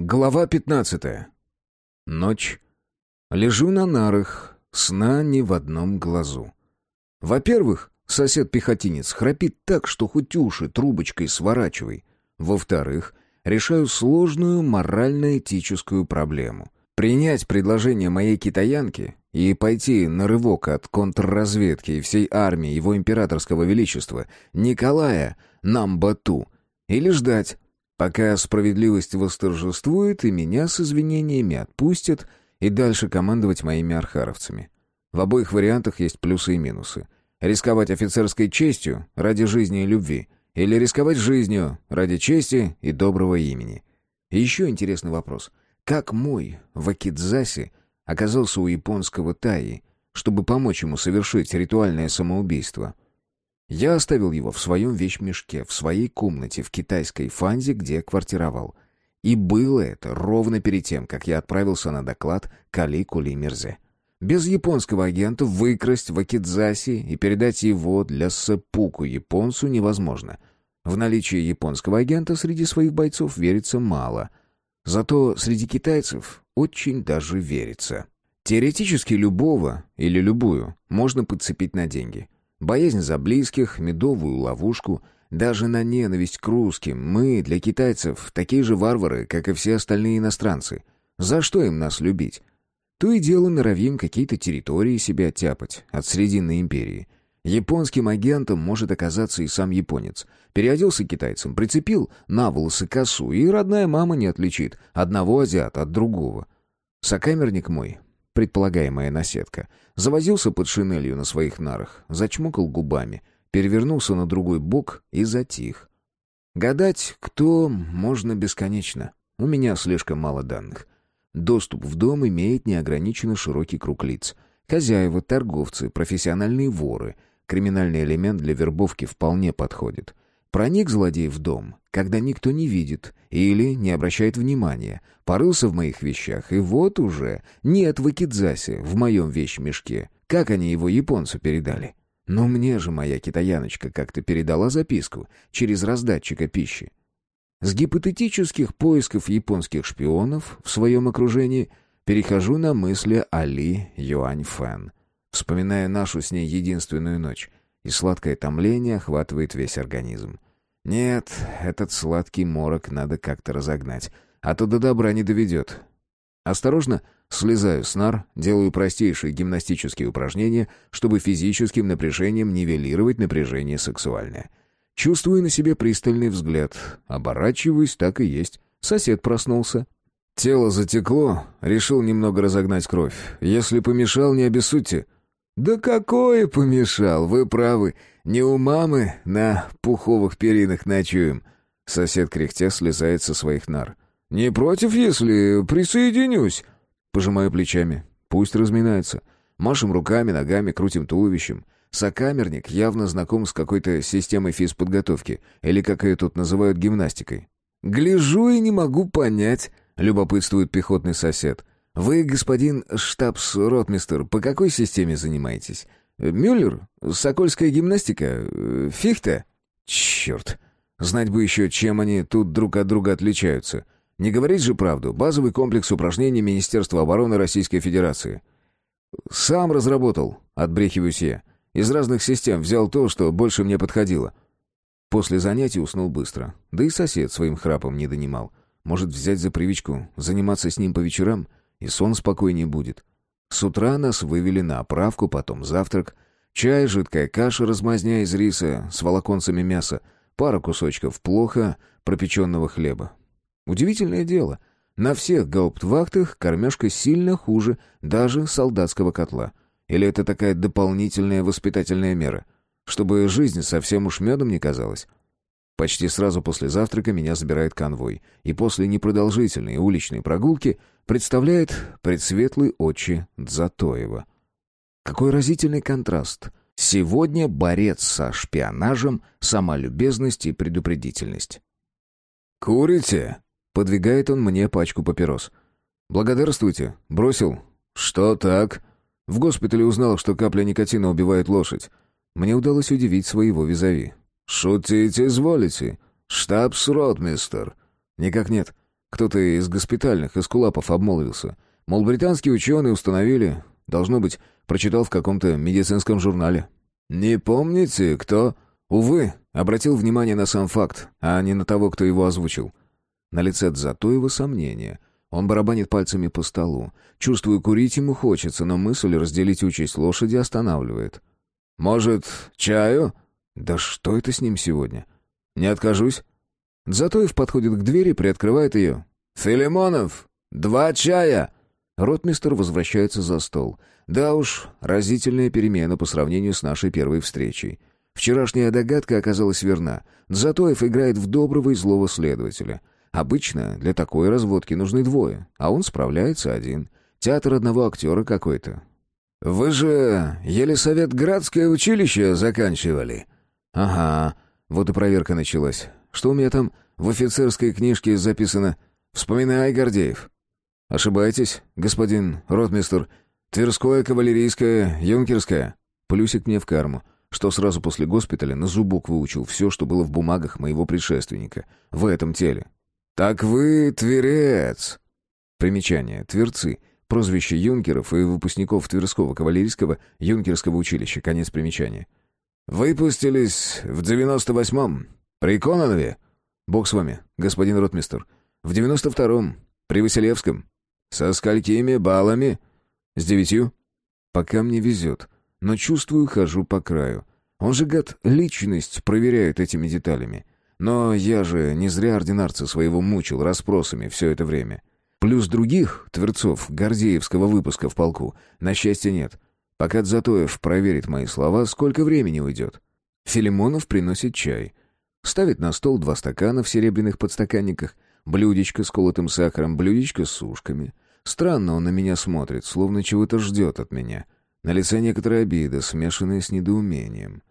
Глава 15. Ночь. Лежу на нарах, сна ни в одном глазу. Во-первых, сосед-пехотинец храпит так, что хоть уши трубочкой сворачивай. Во-вторых, решаю сложную морально-этическую проблему. Принять предложение моей китаянки и пойти на рывок от контрразведки и всей армии его императорского величества Николая Намбату или ждать, Пока справедливость восторжествует, и меня с извинениями отпустят, и дальше командовать моими архаровцами. В обоих вариантах есть плюсы и минусы. Рисковать офицерской честью ради жизни и любви, или рисковать жизнью ради чести и доброго имени. И еще интересный вопрос. Как мой Вакидзаси оказался у японского Таи, чтобы помочь ему совершить ритуальное самоубийство — я оставил его в своем вещмешке, в своей комнате в китайской фанзе, где квартировал. И было это ровно перед тем, как я отправился на доклад к Али Мирзе. Без японского агента выкрасть в Акидзаси и передать его для сэпуку японцу невозможно. В наличие японского агента среди своих бойцов верится мало. Зато среди китайцев очень даже верится. Теоретически любого или любую можно подцепить на деньги — Боязнь за близких, медовую ловушку, даже на ненависть к русским. Мы, для китайцев, такие же варвары, как и все остальные иностранцы. За что им нас любить? То и дело норовим какие-то территории себе оттяпать от Срединной империи. Японским агентом может оказаться и сам японец. Переоделся китайцем, прицепил на волосы косу, и родная мама не отличит одного азиата от другого. Сокамерник мой, предполагаемая наседка. Завозился под шинелью на своих нарах, зачмокал губами, перевернулся на другой бок и затих. Гадать, кто, можно бесконечно. У меня слишком мало данных. Доступ в дом имеет неограниченно широкий круг лиц. Хозяева, торговцы, профессиональные воры. Криминальный элемент для вербовки вполне подходит. Проник злодей в дом, когда никто не видит или не обращает внимания. Порылся в моих вещах, и вот уже нет вакидзаси в моем вещмешке. Как они его японцу передали? Но мне же моя китаяночка как-то передала записку через раздатчика пищи. С гипотетических поисков японских шпионов в своем окружении перехожу на мысли Али Юань Фэн, вспоминая нашу с ней единственную ночь и сладкое томление охватывает весь организм. Нет, этот сладкий морок надо как-то разогнать, а то до добра не доведет. Осторожно слезаю с нар, делаю простейшие гимнастические упражнения, чтобы физическим напряжением нивелировать напряжение сексуальное. Чувствую на себе пристальный взгляд. Оборачиваюсь, так и есть. Сосед проснулся. Тело затекло, решил немного разогнать кровь. Если помешал, не обессудьте. «Да какое помешал, вы правы. Не у мамы на пуховых перинах ночуем». Сосед кряхтя слезает со своих нар. «Не против, если присоединюсь?» Пожимаю плечами. Пусть разминается. Машем руками, ногами, крутим туловищем. Сокамерник явно знаком с какой-то системой физподготовки, или как ее тут называют гимнастикой. «Гляжу и не могу понять», — любопытствует пехотный сосед. «Вы, господин штабс-ротмистер, по какой системе занимаетесь? Мюллер? Сокольская гимнастика? Фихте?» «Черт! Знать бы еще, чем они тут друг от друга отличаются. Не говорить же правду. Базовый комплекс упражнений Министерства обороны Российской Федерации». «Сам разработал», — отбрехиваюсь я. «Из разных систем взял то, что больше мне подходило». После занятий уснул быстро. Да и сосед своим храпом не донимал. Может, взять за привычку заниматься с ним по вечерам? И сон спокойнее будет. С утра нас вывели на оправку, потом завтрак. Чай, жидкая каша, размазня из риса с волоконцами мяса, пара кусочков плохо пропеченного хлеба. Удивительное дело. На всех гауптвахтах кормежка сильно хуже даже солдатского котла. Или это такая дополнительная воспитательная мера? Чтобы жизнь совсем уж медом не казалась. Почти сразу после завтрака меня забирает конвой, и после непродолжительной уличной прогулки представляет предсветлый очи Дзатоева. Какой разительный контраст. Сегодня борец со шпионажем, сама любезность и предупредительность. «Курите?» — подвигает он мне пачку папирос. «Благодарствуйте. Бросил?» «Что так?» В госпитале узнал, что капля никотина убивает лошадь. Мне удалось удивить своего визави. «Шутить изволите? Штабс-ротмистер?» «Никак нет. Кто-то из госпитальных эскулапов обмолвился. Мол, британские ученые установили, должно быть, прочитал в каком-то медицинском журнале. «Не помните, кто?» Увы, обратил внимание на сам факт, а не на того, кто его озвучил. На лице Дзатоева сомнение. Он барабанит пальцами по столу. Чувствую, курить ему хочется, но мысль разделить участь лошади останавливает. «Может, чаю?» «Да что это с ним сегодня?» «Не откажусь». Дзатоев подходит к двери, приоткрывает ее. «Филимонов, два чая!» Ротмистер возвращается за стол. Да уж, разительная перемена по сравнению с нашей первой встречей. Вчерашняя догадка оказалась верна. Дзатоев играет в доброго и злого следователя. Обычно для такой разводки нужны двое, а он справляется один. Театр одного актера какой-то. «Вы же Елисаветградское училище заканчивали?» «Ага, вот и проверка началась. Что у меня там в офицерской книжке записано? Вспоминай, Гордеев». «Ошибаетесь, господин ротмистер. Тверское, кавалерийское, юнкерское». Плюсик мне в карму, что сразу после госпиталя на зубок выучил все, что было в бумагах моего предшественника. В этом теле. «Так вы тверец!» Примечание. Тверцы. Прозвище юнкеров и выпускников Тверского кавалерийского юнкерского училища. Конец примечания. «Выпустились в девяносто восьмом. При Кононове?» «Бог с вами, господин ротмистер. В девяносто втором. При Василевском. Со сколькими баллами?» «С девятью?» «Пока мне везет. Но чувствую, хожу по краю. Он же, гад, личность проверяет этими деталями. Но я же не зря ординарца своего мучил расспросами все это время. Плюс других, тверцов, Гордеевского выпуска в полку, на счастье нет. Пока Дзатоев проверит мои слова, сколько времени уйдет. Филимонов приносит чай. Ставит на стол два стакана в серебряных подстаканниках, блюдечко с колотым сахаром, блюдечко с сушками. Странно он на меня смотрит, словно чего-то ждет от меня. На лице некоторая обида, смешанная с недоумением.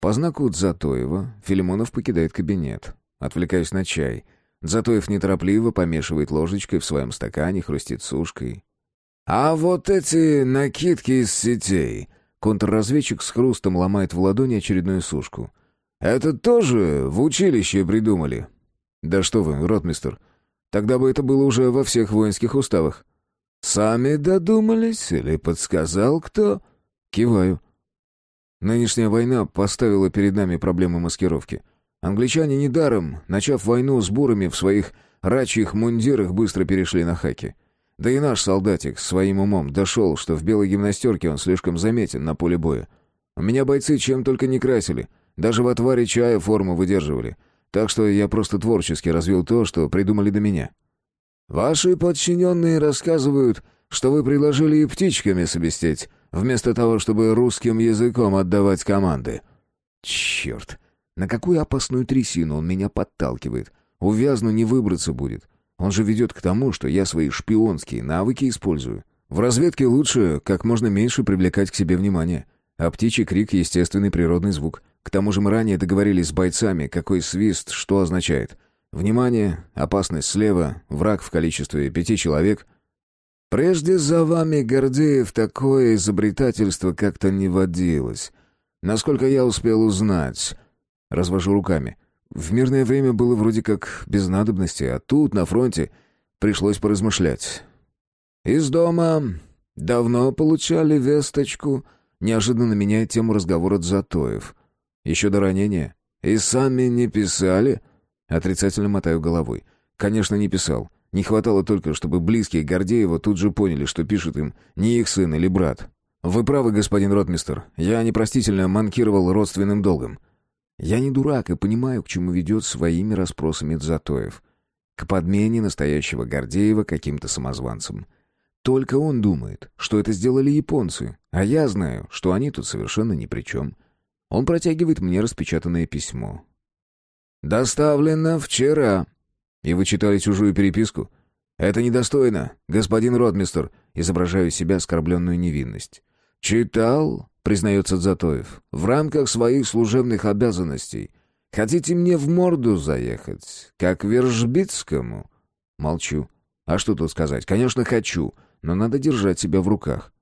По знаку Дзатоева Филимонов покидает кабинет. Отвлекаюсь на чай. Дзатоев неторопливо помешивает ложечкой в своем стакане, хрустит сушкой. «А вот эти накидки из сетей...» Контрразведчик с хрустом ломает в ладони очередную сушку. «Это тоже в училище придумали?» «Да что вы, ротмистер, тогда бы это было уже во всех воинских уставах». «Сами додумались или подсказал кто?» Киваю. Нынешняя война поставила перед нами проблемы маскировки. Англичане недаром, начав войну с бурами в своих рачьих мундирах, быстро перешли на хаки. Да и наш солдатик своим умом дошел, что в белой гимнастерке он слишком заметен на поле боя. У меня бойцы чем только не красили, даже в отваре чая форму выдерживали. Так что я просто творчески развил то, что придумали до меня. «Ваши подчиненные рассказывают, что вы предложили и птичками собестеть, вместо того, чтобы русским языком отдавать команды. Черт, на какую опасную трясину он меня подталкивает. Увязну не выбраться будет. Он же ведет к тому, что я свои шпионские навыки использую. В разведке лучше как можно меньше привлекать к себе внимание. А птичий крик — естественный природный звук. К тому же мы ранее договорились с бойцами, какой свист что означает. Внимание, опасность слева, враг в количестве пяти человек — Прежде за вами, Гордеев, такое изобретательство как-то не водилось. Насколько я успел узнать. Развожу руками. В мирное время было вроде как без надобности, а тут, на фронте, пришлось поразмышлять. Из дома давно получали весточку, неожиданно меняет тему разговора Дзатоев. Еще до ранения. И сами не писали? Отрицательно мотаю головой. Конечно, не писал. Не хватало только, чтобы близкие Гордеева тут же поняли, что пишет им не их сын или брат. «Вы правы, господин ротмистер. Я непростительно манкировал родственным долгом. Я не дурак и понимаю, к чему ведет своими расспросами Дзатоев. К подмене настоящего Гордеева каким-то самозванцем. Только он думает, что это сделали японцы, а я знаю, что они тут совершенно ни при чем. Он протягивает мне распечатанное письмо. «Доставлено вчера», «И вы читали чужую переписку?» «Это недостойно, господин Ротмистер», изображаю себя оскорбленную невинность. «Читал», — признается Дзатоев, — «в рамках своих служебных обязанностей. Хотите мне в морду заехать, как Вержбицкому?» Молчу. «А что тут сказать? Конечно, хочу, но надо держать себя в руках».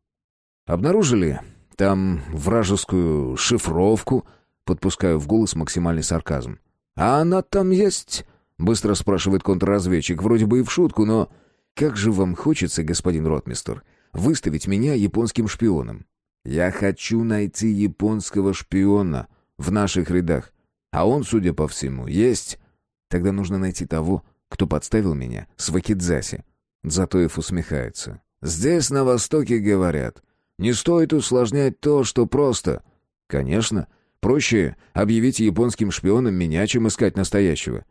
«Обнаружили там вражескую шифровку?» Подпускаю в голос максимальный сарказм. «А она там есть?» Быстро спрашивает контрразведчик, вроде бы и в шутку, но... Как же вам хочется, господин ротмистер, выставить меня японским шпионом? Я хочу найти японского шпиона в наших рядах. А он, судя по всему, есть. Тогда нужно найти того, кто подставил меня с Вакидзаси. Затоев усмехается. Здесь на Востоке говорят, не стоит усложнять то, что просто. Конечно, проще объявить японским шпионом меня, чем искать настоящего.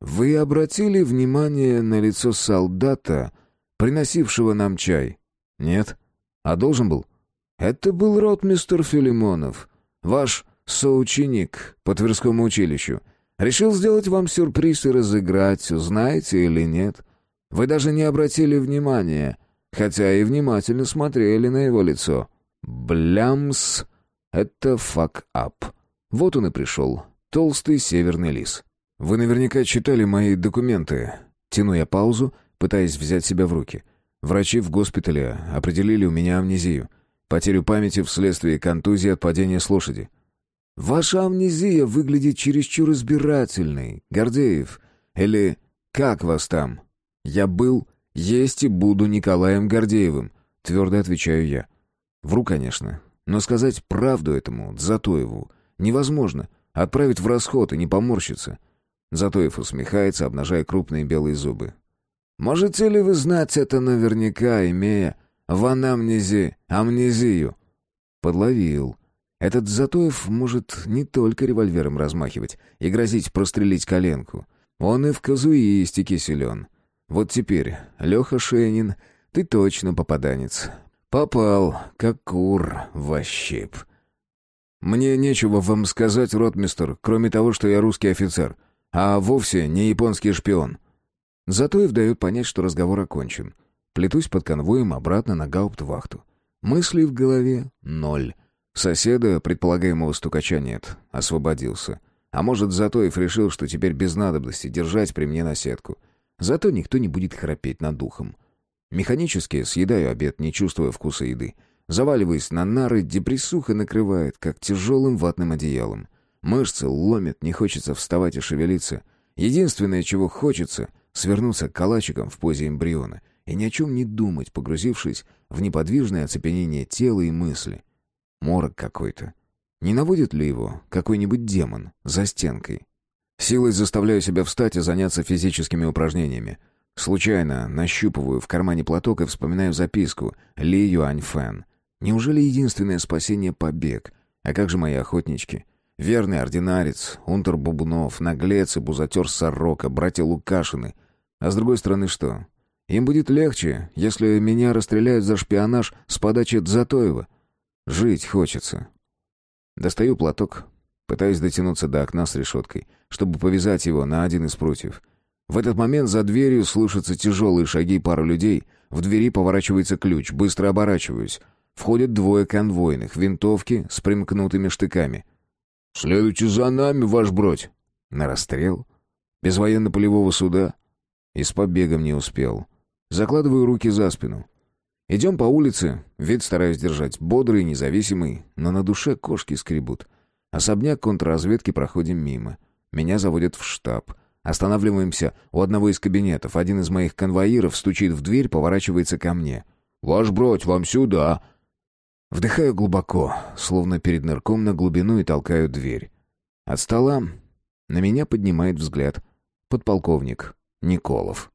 Вы обратили внимание на лицо солдата, приносившего нам чай? Нет. А должен был? Это был ротмистер Филимонов, ваш соученик по Тверскому училищу. Решил сделать вам сюрприз и разыграть, знаете или нет. Вы даже не обратили внимания, хотя и внимательно смотрели на его лицо. Блямс — это fuck-up. Вот он и пришел, толстый северный лис. Вы наверняка читали мои документы. Тяну я паузу, пытаясь взять себя в руки. Врачи в госпитале определили у меня амнезию. Потерю памяти вследствие контузии от падения с лошади. Ваша амнезия выглядит чересчур избирательной, Гордеев. Или как вас там? Я был, есть и буду Николаем Гордеевым, твердо отвечаю я. Вру, конечно, но сказать правду этому Затоеву невозможно. Отправить в расход и не поморщиться. Затоев усмехается, обнажая крупные белые зубы. «Можете ли вы знать это наверняка, имея в анамнезе амнезию?» Подловил. Этот Затоев может не только револьвером размахивать и грозить прострелить коленку. Он и в казуистике силен. Вот теперь, Леха Шенин, ты точно попаданец. Попал, как кур в ощип. Мне нечего вам сказать, ротмистер, кроме того, что я русский офицер а вовсе не японский шпион. Затоев дает понять, что разговор окончен. Плетусь под конвоем обратно на гауптвахту. Мыслей в голове — ноль. Соседа, предполагаемого стукача, нет. Освободился. А может, Затоев решил, что теперь без надобности держать при мне наседку. Зато никто не будет храпеть над духом. Механически съедаю обед, не чувствуя вкуса еды. Заваливаясь на нары, депрессуха накрывает, как тяжелым ватным одеялом. Мышцы ломят, не хочется вставать и шевелиться. Единственное, чего хочется — свернуться калачиком в позе эмбриона и ни о чем не думать, погрузившись в неподвижное оцепенение тела и мысли. Морок какой-то. Не наводит ли его какой-нибудь демон за стенкой? Силой заставляю себя встать и заняться физическими упражнениями. Случайно нащупываю в кармане платок и вспоминаю записку Ли Юань Фэн. Неужели единственное спасение — побег? А как же мои охотнички? Верный ординарец, унтер Бубнов, наглец и бузатер Сорока, братья Лукашины. А с другой стороны что? Им будет легче, если меня расстреляют за шпионаж с подачи Дзатоева. Жить хочется. Достаю платок, пытаюсь дотянуться до окна с решеткой, чтобы повязать его на один из прутьев. В этот момент за дверью слышатся тяжелые шаги пары людей. В двери поворачивается ключ, быстро оборачиваюсь. Входят двое конвойных, винтовки с примкнутыми штыками — «Следуйте за нами, ваш бродь!» На расстрел? Без военно-полевого суда? И с побегом не успел. Закладываю руки за спину. Идем по улице, вид стараюсь держать бодрый, независимый, но на душе кошки скребут. Особняк контрразведки проходим мимо. Меня заводят в штаб. Останавливаемся у одного из кабинетов. Один из моих конвоиров стучит в дверь, поворачивается ко мне. «Ваш бродь, вам сюда!» Вдыхаю глубоко, словно перед нырком на глубину и толкаю дверь. От стола на меня поднимает взгляд подполковник Николов.